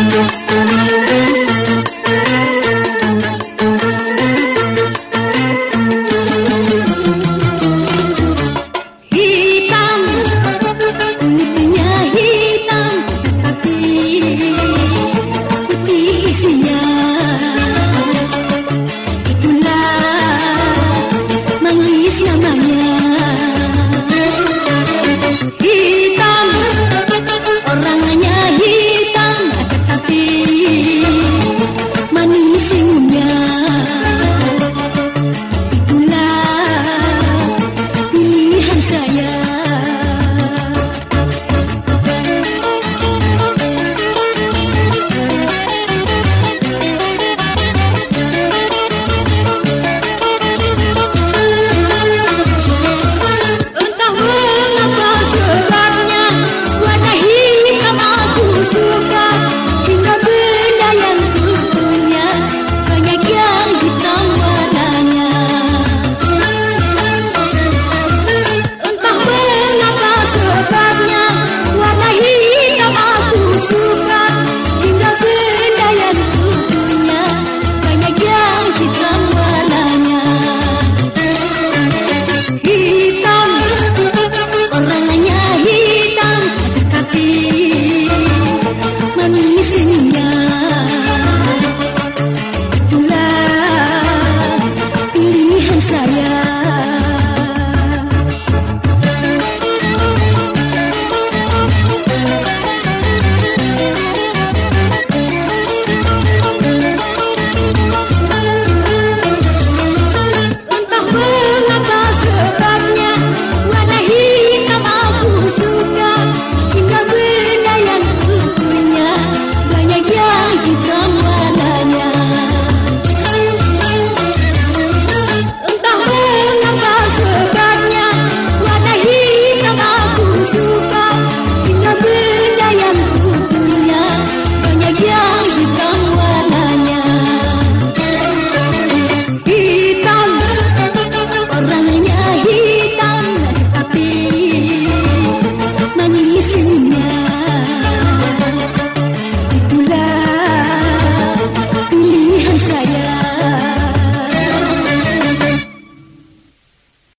Just a little